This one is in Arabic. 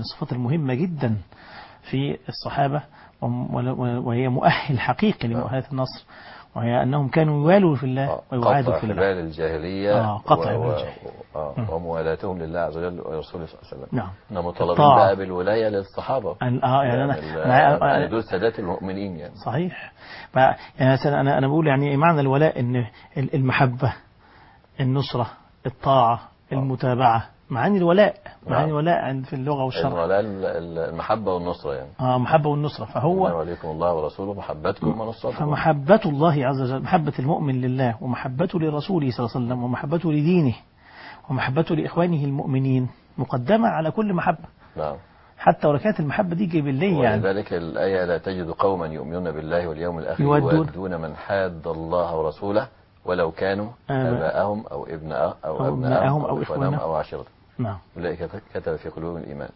من الصفات المهمة جدا في الصحابة وهي مؤهل حقيقي لمؤهلة النصر وهي أنهم كانوا يوالوا في الله آه، ويعادوا قطع في الله. حبال الجاهلية آه، قطع و- و- الجاهلية. آه،. وموالاتهم لله عز وجل ورسوله صلى الله عليه وسلم. نعم. إحنا مطالبين. بقى بالولاية للصحابة. أن- آه يعني أنا ال- أنا- يعني أنا- دول سادات المؤمنين يعني. صحيح. ف- يعني مثلا أنا أنا بقول يعني معنى الولاء إن ال- المحبة النصرة الطاعة المتابعة معاني الولاء معاني نعم. الولاء عند في اللغة والشرع الولاء ال- ال- المحبة والنصرة يعني آه محبة والنصرة فهو وليكم الله ورسوله محبتكم ونصرتكم فمحبة الله عز وجل محبة المؤمن لله ومحبته لرسوله صلى الله عليه وسلم ومحبته لدينه ومحبته لإخوانه المؤمنين مقدمة على كل محبة نعم حتى ولو كانت المحبة دي جبلية يعني ولذلك الآية لا تجد قوما يؤمنون بالله واليوم الآخر يودون. من حاد الله ورسوله ولو كانوا آباء. آباءهم أو ابناء أو, أو أبناءهم أو أو إخوانهم. أو عشيرتهم نعم. أولئك كتب في قلوبهم الإيمان.